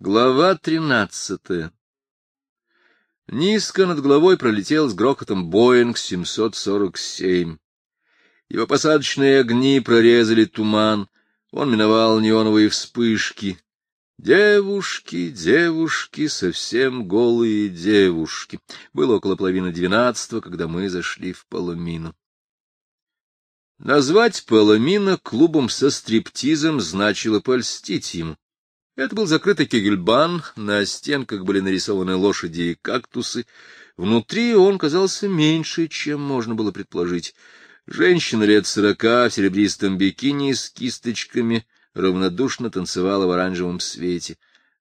Глава тринадцатая Низко над головой пролетел с грохотом Боинг 747. Его посадочные огни прорезали туман, он миновал неоновые вспышки. Девушки, девушки, совсем голые девушки. Было около половины двенадцатого, когда мы зашли в Паламину. Назвать Паламина клубом со стриптизом значило польстить ему. Это был закрытый кегельбан, на стенках были нарисованы лошади и кактусы. Внутри он казался меньше, чем можно было предположить. Женщина лет сорока в серебристом бикини с кисточками равнодушно танцевала в оранжевом свете.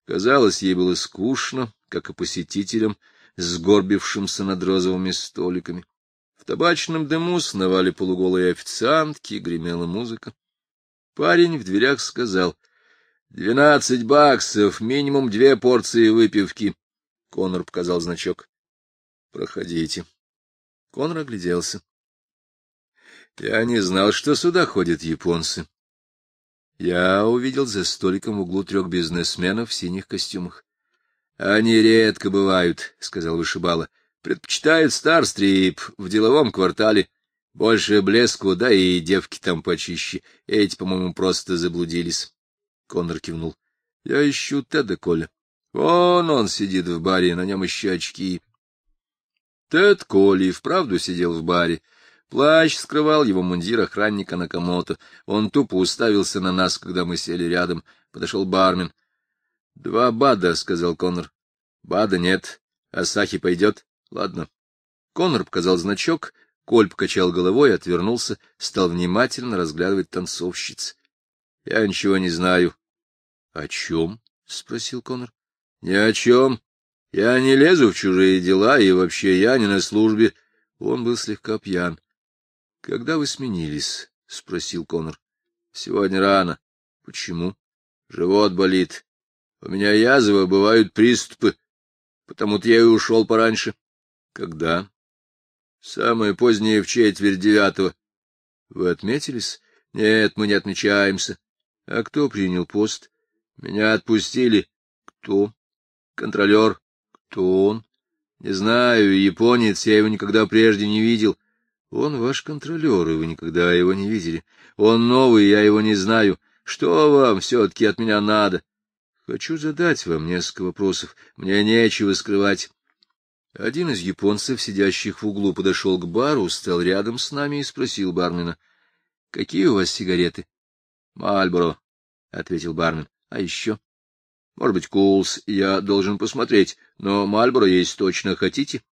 Казалось, ей было скучно, как и посетителям, сгорбившимся над розовыми столиками. В табачном дыму сновали полуголые официантки, гремела музыка. Парень в дверях сказал —— Двенадцать баксов, минимум две порции выпивки. Конор показал значок. — Проходите. Конор огляделся. Я не знал, что сюда ходят японцы. Я увидел за столиком в углу трех бизнесменов в синих костюмах. — Они редко бывают, — сказал вышибала. — Предпочитают старстрип в деловом квартале. Больше блеску, да и девки там почище. Эти, по-моему, просто заблудились. Коннор кивнул. — Я ищу Теда Коля. Вон он сидит в баре, на нем еще очки. Тед Коли вправду сидел в баре. Плащ скрывал его мундир охранника Накамото. Он тупо уставился на нас, когда мы сели рядом. Подошел бармен. — Два бада, — сказал Коннор. — Бада нет. Асахи пойдет? Ладно. Коннор показал значок, Коль покачал головой, отвернулся, стал внимательно разглядывать танцовщиц. — Я ничего не знаю. — О чем? — спросил Конор. — Ни о чем. Я не лезу в чужие дела, и вообще я не на службе. Он был слегка пьян. — Когда вы сменились? — спросил Конор. — Сегодня рано. — Почему? — Живот болит. У меня язва, бывают приступы. Потому-то я и ушел пораньше. — Когда? — Самое позднее в четверть девятого. — Вы отметились? — Нет, мы не отмечаемся. — А кто принял пост? — Меня отпустили. — Кто? — Контролер. — Кто он? — Не знаю, японец, я его никогда прежде не видел. — Он ваш контролер, и вы никогда его не видели. Он новый, я его не знаю. Что вам все-таки от меня надо? Хочу задать вам несколько вопросов. Мне нечего скрывать. Один из японцев, сидящих в углу, подошел к бару, стал рядом с нами и спросил бармена. — Какие у вас сигареты? Мальборо, — ответил бармен. — А еще? — Может быть, Кулс, я должен посмотреть, но Мальборо есть точно хотите?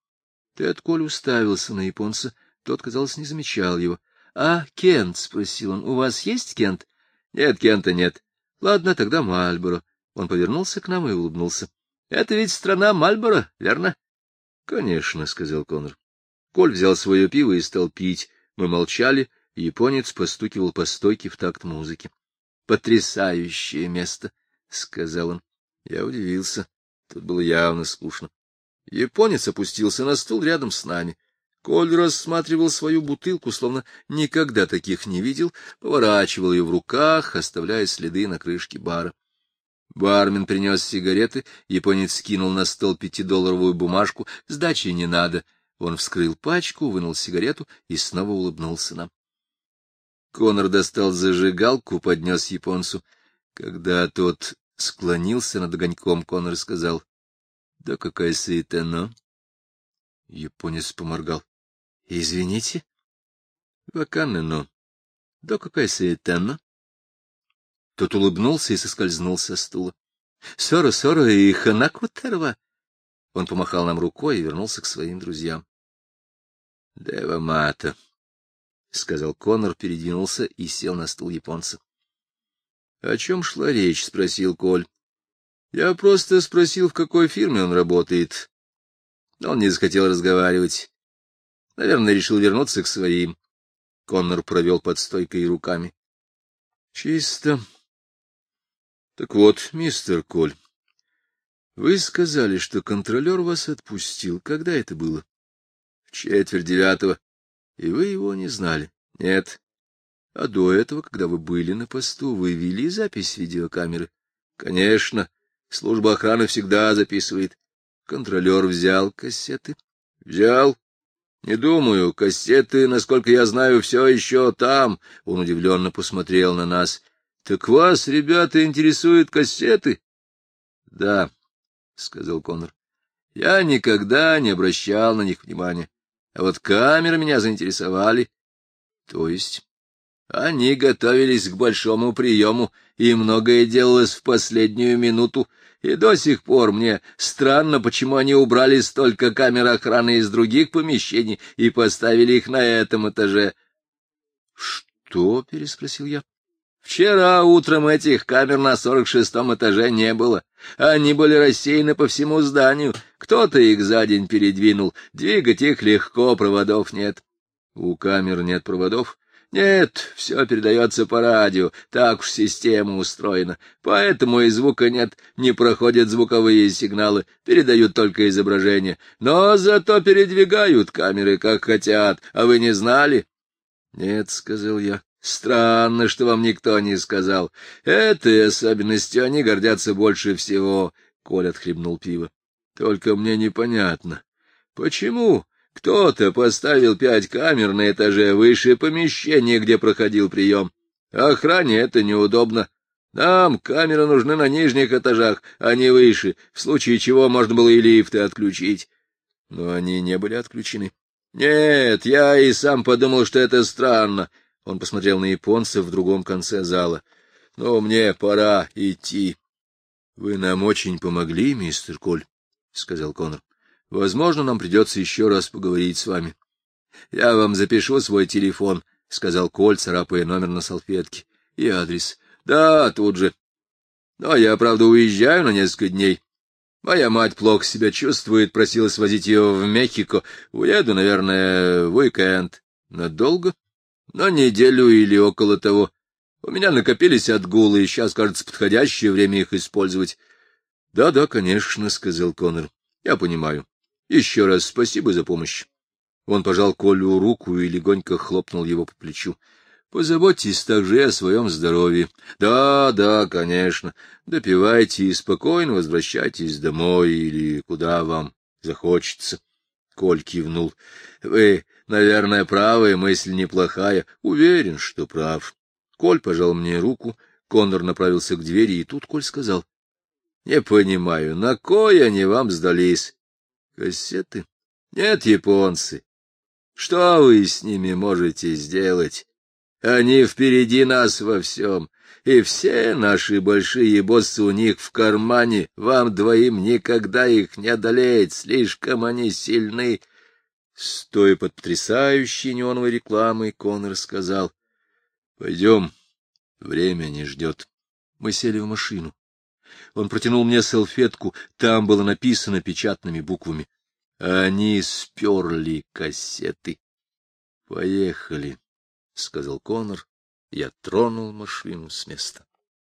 Тед Коль уставился на японца, тот, казалось, не замечал его. — А Кент? — спросил он. — У вас есть Кент? — Нет, Кента нет. — Ладно, тогда Мальборо. Он повернулся к нам и улыбнулся. — Это ведь страна Мальборо, верно? — Конечно, — сказал Конор. Коль взял свое пиво и стал пить. Мы молчали, Японец постукивал по стойке в такт музыки. — Потрясающее место, — сказал он. Я удивился. Тут было явно скучно. Японец опустился на стул рядом с нами. Коль рассматривал свою бутылку, словно никогда таких не видел, поворачивал ее в руках, оставляя следы на крышке бара. Бармен принес сигареты, японец кинул на стол пятидолларовую бумажку, сдачи не надо. Он вскрыл пачку, вынул сигарету и снова улыбнулся нам. Конор достал зажигалку, поднес японцу. Когда тот склонился над огоньком, Конор сказал, — Да какая суета, Японец поморгал. — Извините? — Ваканне, но. Да какая суета, Тот улыбнулся и соскользнул со стула. — Сора, Сора и Ханаку Терва. Он помахал нам рукой и вернулся к своим друзьям. — Дева Мата, — сказал Конор, передвинулся и сел на стул японца. — О чем шла речь? — спросил Коль. — Я просто спросил, в какой фирме он работает. Он не захотел разговаривать. Наверное, решил вернуться к своим. Коннор провел под стойкой руками. — Чисто. — Так вот, мистер Коль, вы сказали, что контролер вас отпустил. Когда это было? — В четверть девятого. И вы его не знали? Нет. А до этого, когда вы были на посту, вы вели запись видеокамеры? Конечно. Служба охраны всегда записывает. Контролер взял кассеты. Взял. Не думаю, кассеты, насколько я знаю, все еще там. Он удивленно посмотрел на нас. Так вас, ребята, интересуют кассеты? Да, сказал Коннор. Я никогда не обращал на них внимания. А вот камеры меня заинтересовали. То есть они готовились к большому приему, и многое делалось в последнюю минуту, и до сих пор мне странно, почему они убрали столько камер охраны из других помещений и поставили их на этом этаже. — Что? — переспросил я. — Вчера утром этих камер на сорок шестом этаже не было. Они были рассеяны по всему зданию. Кто-то их за день передвинул. Двигать их легко, проводов нет. — У камер нет проводов? Нет, все передается по радио, так уж система устроена, поэтому и звука нет, не проходят звуковые сигналы, передают только изображение. Но зато передвигают камеры, как хотят, а вы не знали? — Нет, — сказал я. — Странно, что вам никто не сказал. Этой особенностью они гордятся больше всего, — Коль отхлебнул пиво. — Только мне непонятно, почему кто-то поставил пять камер на этаже выше помещения, где проходил прием. Охране это неудобно. Нам камеры нужны на нижних этажах, а не выше, в случае чего можно было и лифты отключить. Но они не были отключены. Нет, я и сам подумал, что это странно. Он посмотрел на японца в другом конце зала. Но мне пора идти. — Вы нам очень помогли, мистер Коль, — сказал Коннор. Возможно, нам придется еще раз поговорить с вами. — Я вам запишу свой телефон, — сказал Коль, царапая номер на салфетке. — И адрес. — Да, тут же. — Но я, правда, уезжаю на несколько дней. Моя мать плохо себя чувствует, просила свозить ее в Мехико. Уеду, наверное, в уикенд. Надолго? На неделю или около того. У меня накопились отгулы, и сейчас, кажется, подходящее время их использовать. Да, — Да-да, конечно, — сказал Коннор. — Я понимаю. Еще раз спасибо за помощь. Он пожал Колю руку и легонько хлопнул его по плечу. — Позаботьтесь также о своем здоровье. Да, да, конечно. Допивайте и спокойно возвращайтесь домой или куда вам захочется. Коль кивнул. — Вы, наверное, правы, мысль неплохая. Уверен, что прав. Коль пожал мне руку, Коннор направился к двери, и тут Коль сказал. — Не понимаю, на кой они вам сдались? Кассеты? Нет, японцы. Что вы с ними можете сделать? Они впереди нас во всем, и все наши большие боссы у них в кармане, вам двоим никогда их не одолеть, слишком они сильны. Стоя под потрясающей неоновой рекламой, Коннор сказал, — Пойдем, время не ждет. Мы сели в машину. Он протянул мне салфетку, там было написано печатными буквами. Они сперли кассеты. — Поехали, — сказал Конор. Я тронул машину с места.